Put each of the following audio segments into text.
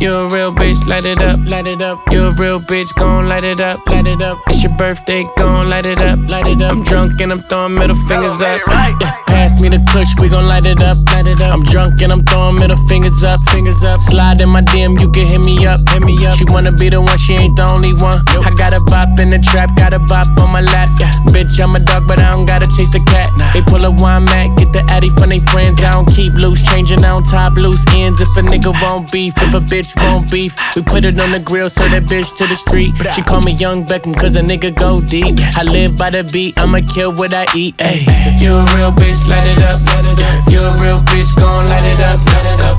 You a real bitch, light it up, light it up. You're a real bitch, gon' light it up, light it up. It's your birthday, gon' light it up, light it up. I'm drunk and I'm throwing middle fingers up. Yeah, pass me the kush, we gon' light it up, light it up. I'm drunk and I'm throwing middle fingers up, fingers up. Slide in my DM, you can hit me up, hit me up. She wanna be the one, she ain't the only one. I got a bop in the trap, got a bop on my lap. Yeah, bitch, I'm a dog, but I don't gotta chase the cat. They pull a wine mat, get the addy from they friends. I don't keep loose, changing, I don't top loose ends. If a nigga won't beef, if a bitch won't beef, we put it on the grill, so that bitch to the street. She call me Young Beckham, cause a nigga go deep. I live by the beat, I'ma kill what I eat. Ayy, if you a real bitch, light it up, light it up. If you a real bitch, gon' light it up, light it up.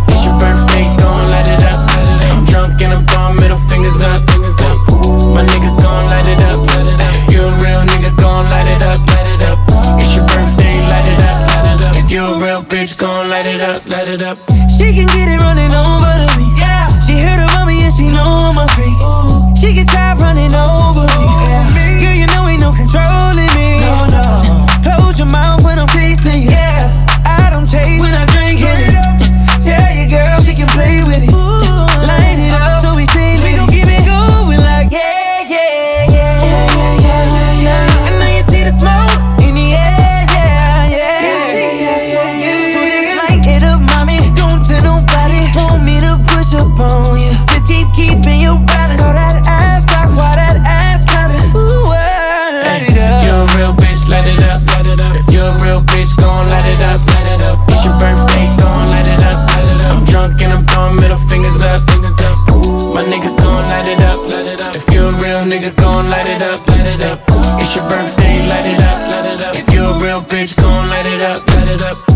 Bitch, gon' light it up, light it up. She can get it running over to prime thumb, middle fingers up. My niggas gon' light it up. If you a real nigga, gon' light it up. Light it up. It's your birthday, light it up. If you a real bitch, gon' light it up. Light it up.